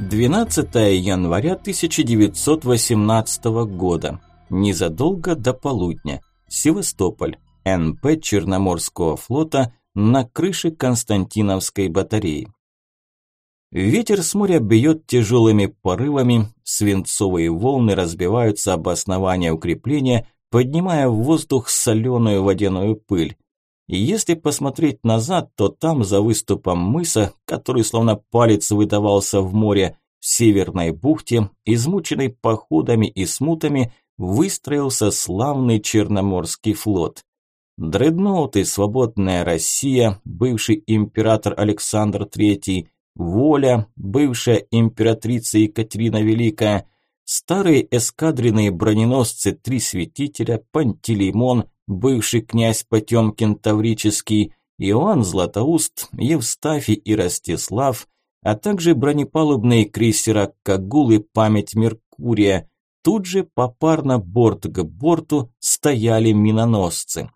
12 января 1918 года. Незадолго до полудня. Севастополь. НП Черноморского флота на крыше Константиновской батареи. Ветер с моря бьет тяжелыми порывами, свинцовые волны разбиваются об основание укрепления, поднимая в воздух соленую водяную пыль. И если посмотреть назад, то там, за выступом мыса, который словно палец выдавался в море, в северной бухте, измученной походами и смутами, выстроился славный Черноморский флот. Дредноуты «Свободная Россия», бывший император Александр III, «Воля», бывшая императрица Екатерина Великая, старые эскадренные броненосцы «Три святителя», «Пантелеймон», бывший князь Потемкин Таврический, Иоанн Златоуст, Евстафий и Ростислав, а также бронепалубные крейсера «Кагул» и «Память Меркурия». Тут же попарно борт к борту стояли миноносцы.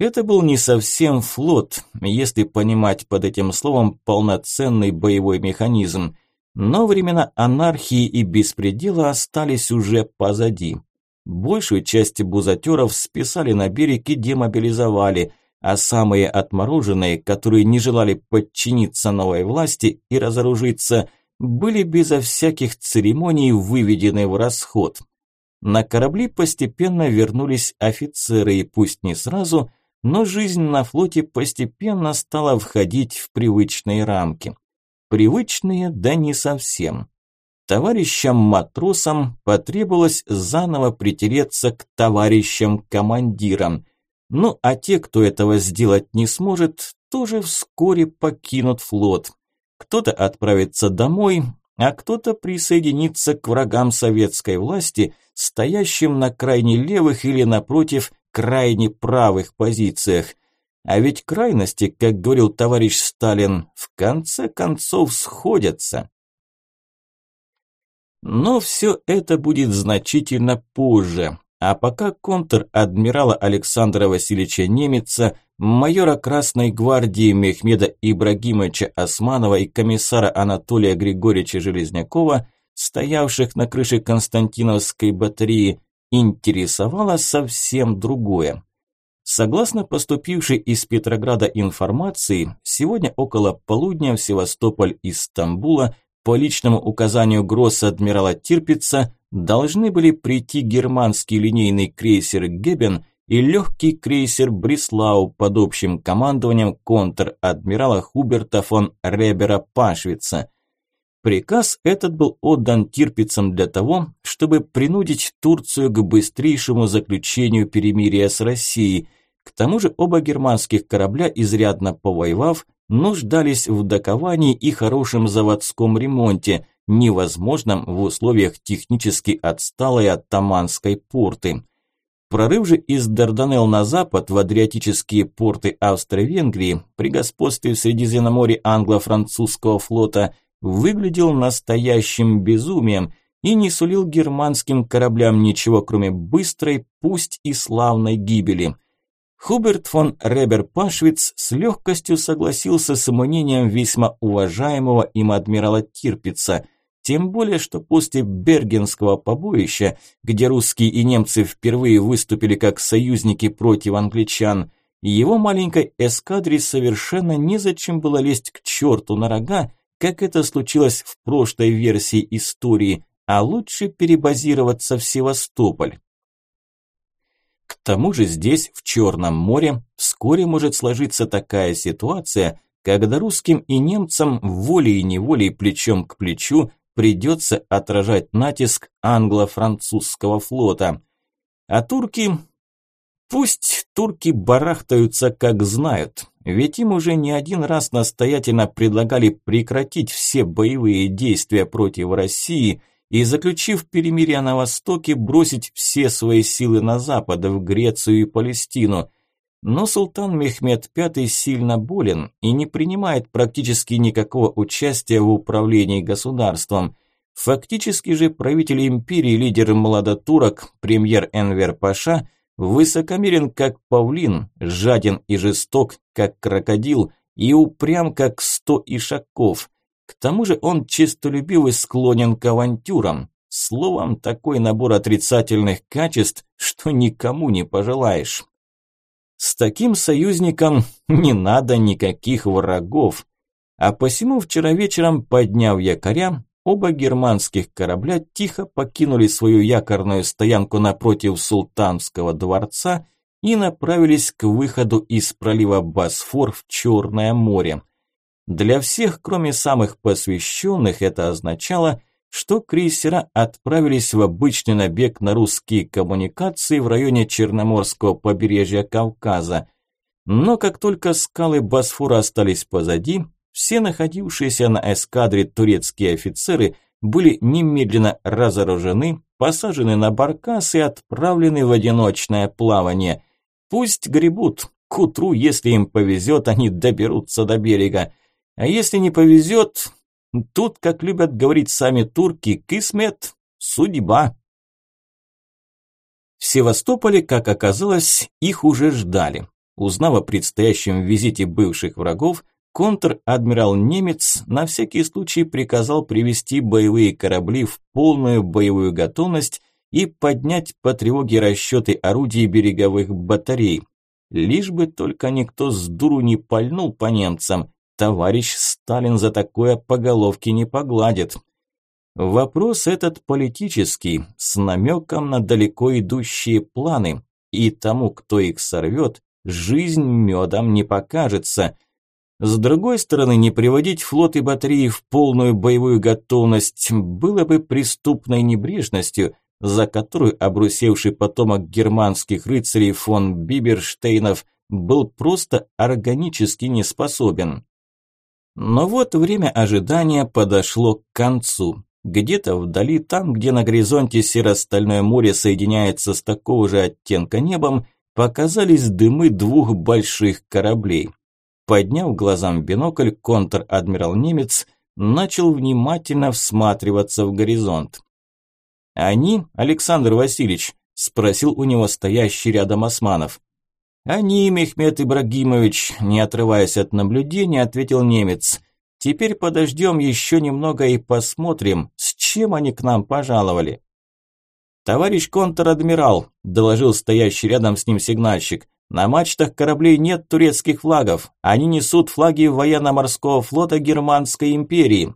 Это был не совсем флот, если понимать под этим словом полноценный боевой механизм, но времена анархии и беспредела остались уже позади. Большую часть бузатеров списали на берег и демобилизовали, а самые отмороженные, которые не желали подчиниться новой власти и разоружиться, были безо всяких церемоний выведены в расход. На корабли постепенно вернулись офицеры, и пусть не сразу – но жизнь на флоте постепенно стала входить в привычные рамки. Привычные, да не совсем. Товарищам-матросам потребовалось заново притереться к товарищам-командирам. Ну а те, кто этого сделать не сможет, тоже вскоре покинут флот. Кто-то отправится домой, а кто-то присоединится к врагам советской власти, стоящим на крайне левых или, напротив, крайне правых позициях. А ведь крайности, как говорил товарищ Сталин, в конце концов сходятся. Но все это будет значительно позже. А пока контр-адмирала Александра Васильевича Немеца, майора Красной гвардии Мехмеда Ибрагимовича Османова и комиссара Анатолия Григорьевича Железнякова, стоявших на крыше Константиновской батареи, интересовало совсем другое. Согласно поступившей из Петрограда информации, сегодня около полудня в Севастополь из Стамбула по личному указанию гросс-адмирала Тирпица должны были прийти германский линейный крейсер «Гебен» и легкий крейсер «Бреслау» под общим командованием контр-адмирала Хуберта фон Ребера Пашвица. Приказ этот был отдан Тирпицам для того, чтобы принудить Турцию к быстрейшему заключению перемирия с Россией. К тому же оба германских корабля, изрядно повоевав, нуждались в доковании и хорошем заводском ремонте, невозможном в условиях технически отсталой оттаманской порты. Прорыв же из Дарданелл на запад в адриатические порты Австро-Венгрии при господстве в Средиземноморье англо-французского флота – выглядел настоящим безумием и не сулил германским кораблям ничего, кроме быстрой, пусть и славной гибели. Хуберт фон Ребер-Пашвиц с легкостью согласился с мнением весьма уважаемого им адмирала Тирпица, тем более, что после Бергенского побоища, где русские и немцы впервые выступили как союзники против англичан, его маленькой эскадре совершенно незачем было лезть к черту на рога как это случилось в прошлой версии истории, а лучше перебазироваться в Севастополь. К тому же здесь, в Черном море, вскоре может сложиться такая ситуация, когда русским и немцам волей и неволей плечом к плечу придется отражать натиск англо-французского флота. А турки... Пусть турки барахтаются как знают, ведь им уже не один раз настоятельно предлагали прекратить все боевые действия против России и, заключив перемирие на Востоке, бросить все свои силы на Запад, в Грецию и Палестину. Но султан Мехмед V сильно болен и не принимает практически никакого участия в управлении государством. Фактически же правитель империи, лидер младотурок, премьер Энвер Паша – Высокомерен, как павлин, жаден и жесток, как крокодил, и упрям, как сто ишаков. К тому же он честолюбив и склонен к авантюрам. Словом, такой набор отрицательных качеств, что никому не пожелаешь. С таким союзником не надо никаких врагов. А посему вчера вечером, подняв якоря, оба германских корабля тихо покинули свою якорную стоянку напротив султанского дворца и направились к выходу из пролива Босфор в Черное море. Для всех, кроме самых посвященных, это означало, что крейсера отправились в обычный набег на русские коммуникации в районе Черноморского побережья Кавказа. Но как только скалы Босфора остались позади, все находившиеся на эскадре турецкие офицеры были немедленно разоружены, посажены на баркас и отправлены в одиночное плавание. Пусть гребут, к утру, если им повезет, они доберутся до берега. А если не повезет, тут, как любят говорить сами турки, кисмет, судьба. В Севастополе, как оказалось, их уже ждали. Узнав о предстоящем визите бывших врагов, контр-адмирал Немец на всякий случай приказал привести боевые корабли в полную боевую готовность и поднять по тревоге расчеты орудий береговых батарей. Лишь бы только никто с дуру не пальнул по немцам, Товарищ Сталин за такое по головке не погладит. Вопрос этот политический, с намеком на далеко идущие планы, и тому, кто их сорвет, жизнь медом не покажется. С другой стороны, не приводить флот и батареи в полную боевую готовность было бы преступной небрежностью, за которую обрусевший потомок германских рыцарей фон Биберштейнов был просто органически не способен. Но вот время ожидания подошло к концу. Где-то вдали, там, где на горизонте серо-стальное море соединяется с такого же оттенка небом, показались дымы двух больших кораблей. Подняв глазам бинокль, контр-адмирал немец начал внимательно всматриваться в горизонт. «Они, Александр Васильевич?» – спросил у него стоящий рядом Османов. «Они, Мехмед Ибрагимович», не отрываясь от наблюдения, ответил немец. «Теперь подождем еще немного и посмотрим, с чем они к нам пожаловали». «Товарищ контр-адмирал», – доложил стоящий рядом с ним сигнальщик, «на мачтах кораблей нет турецких флагов, они несут флаги военно-морского флота Германской империи».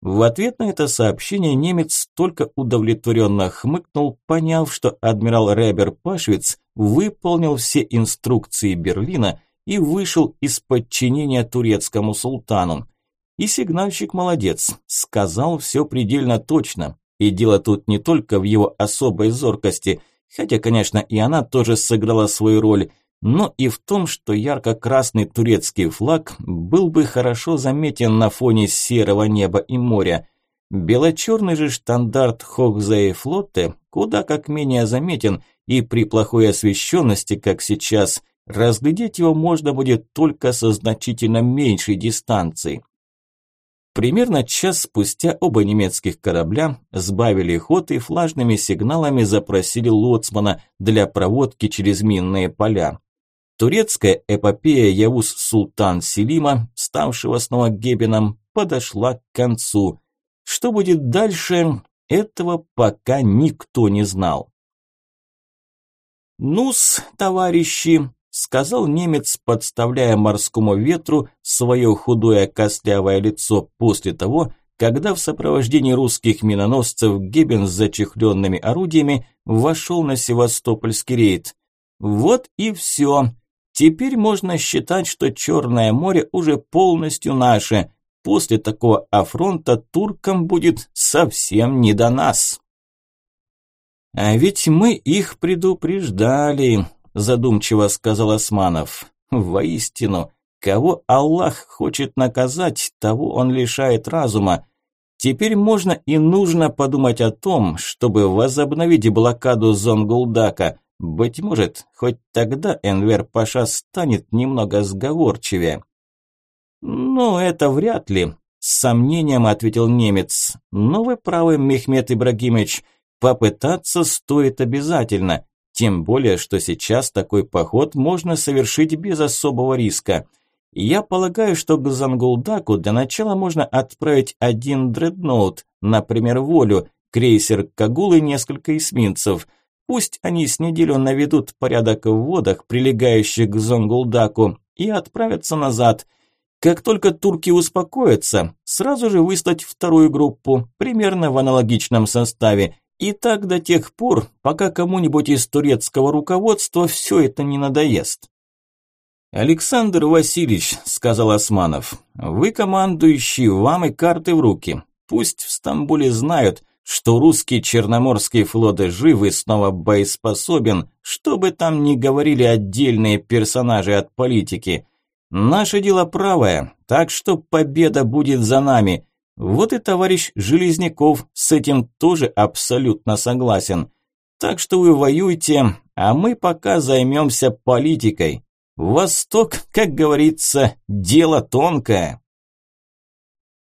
В ответ на это сообщение немец только удовлетворенно хмыкнул, поняв, что адмирал Ребер Пашвиц выполнил все инструкции Берлина и вышел из подчинения турецкому султану. И сигнальщик молодец, сказал все предельно точно. И дело тут не только в его особой зоркости, хотя, конечно, и она тоже сыграла свою роль – но и в том, что ярко-красный турецкий флаг был бы хорошо заметен на фоне серого неба и моря. Бело-черный же штандарт Хохзеи-флоте куда как менее заметен, и при плохой освещенности, как сейчас, разглядеть его можно будет только со значительно меньшей дистанции. Примерно час спустя оба немецких корабля сбавили ход и флажными сигналами запросили лоцмана для проводки через минные поля. Турецкая эпопея Явус Султан Селима, ставшего снова Гебеном, подошла к концу. Что будет дальше, этого пока никто не знал. «Ну-с, товарищи», – сказал немец, подставляя морскому ветру свое худое костлявое лицо после того, когда в сопровождении русских миноносцев Гебен с зачехленными орудиями вошел на Севастопольский рейд. Вот и все. Теперь можно считать, что Черное море уже полностью наше. После такого афронта туркам будет совсем не до нас. А ведь мы их предупреждали, задумчиво сказал Османов. Воистину, кого Аллах хочет наказать, того он лишает разума. Теперь можно и нужно подумать о том, чтобы возобновить блокаду Зонгулдака, быть может, хоть тогда Энвер Паша станет немного сговорчивее. «Ну, это вряд ли», – с сомнением ответил немец. «Но вы правы, Мехмед Ибрагимович, попытаться стоит обязательно, тем более, что сейчас такой поход можно совершить без особого риска. Я полагаю, что к Зангулдаку для начала можно отправить один дредноут, например, Волю, крейсер Кагул и несколько эсминцев. Пусть они с неделю наведут порядок в водах, прилегающих к Зонгулдаку, и отправятся назад. Как только турки успокоятся, сразу же выслать вторую группу, примерно в аналогичном составе, и так до тех пор, пока кому-нибудь из турецкого руководства все это не надоест. «Александр Васильевич», – сказал Османов, – «вы командующий, вам и карты в руки. Пусть в Стамбуле знают, что русский Черноморский флот жив и снова боеспособен, что бы там ни говорили отдельные персонажи от политики. Наше дело правое, так что победа будет за нами. Вот и товарищ Железняков с этим тоже абсолютно согласен. Так что вы воюйте, а мы пока займемся политикой. Восток, как говорится, дело тонкое.